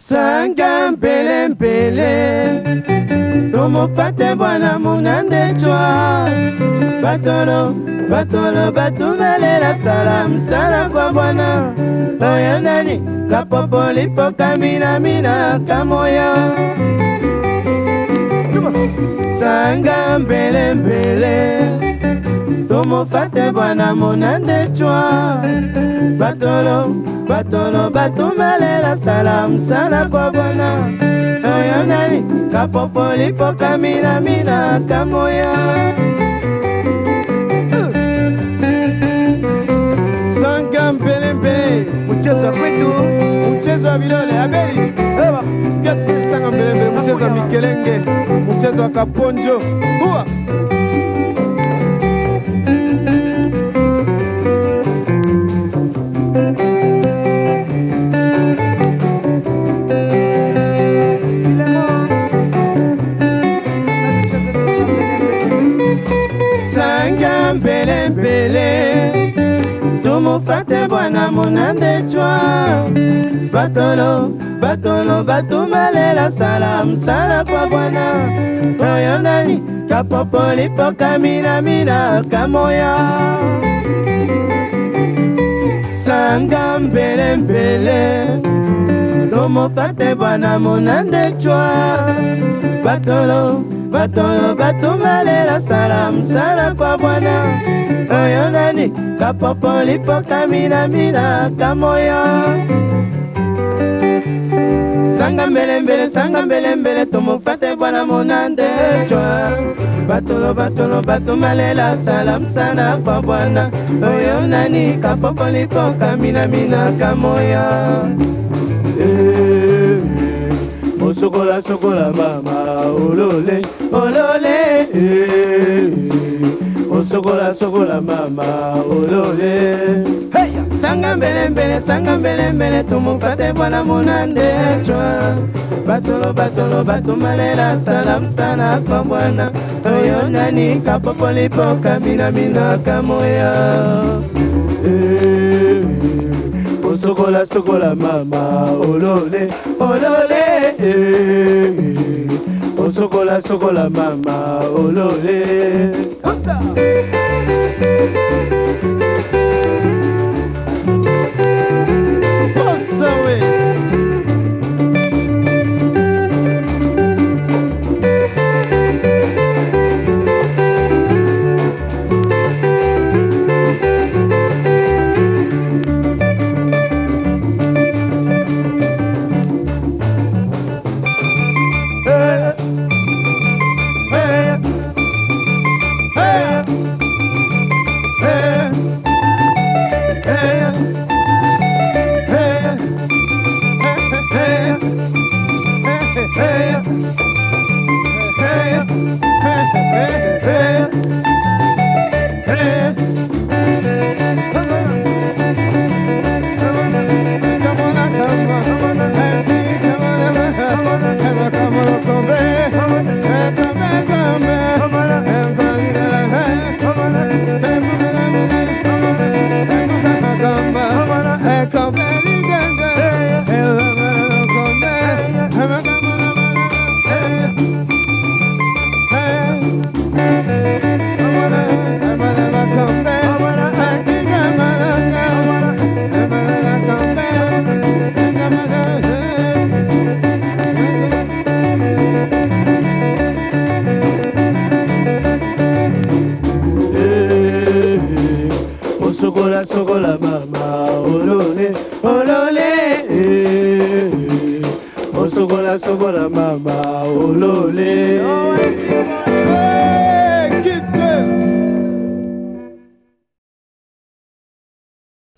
sanga mbelembele tomofate bwana munande cwa batolo batolo batumelela sala msala kwa bwana oyo nani kapopo lipo kaminamina kamoya sanga mbelembele mofate bwana monande cwa batolo batolo batumalela sala msala kwa bwana oyo nani kapopoli po kaminamina kamoya sanga mpelempele mchezo wa kwetu mchezo wa vidole abeli sanga mpelempele mchezo wa mikelenge mchezo wa kaponjo uwa na mbelembele tumufate bwana munande cwa batolo batolo batumbalela sala msala kwa bwana oyo ndani kapopoli po kaminamina kamoya sanga mbelembele tumufate bwana munande cwa batolo batolo batumbalela sala msala kwa bwana oyo nani kapopo lipoka minamina kamoyo sanga mbelembele sanga mbelembele tumufate bwana munande cwa batolo batolo batumalela sala msala kwa bwana oyo nani kapopo lipoka minamina kamoyo hey. Eh. osokola sokola mama olole olole eh. osokola sokola mama olole sanga mbelembele sanga mbelembele tumufate bwana munande etwa batolo batolo batumalela salamsana kwa bwana oyo nani kapopolipoka minamina kamoya sokola sokola mama olole olole eh. osokola oh, sokola mama olole Osa. 네. sokola sokola mama olole olole osokola oh, sokola mama olole oh.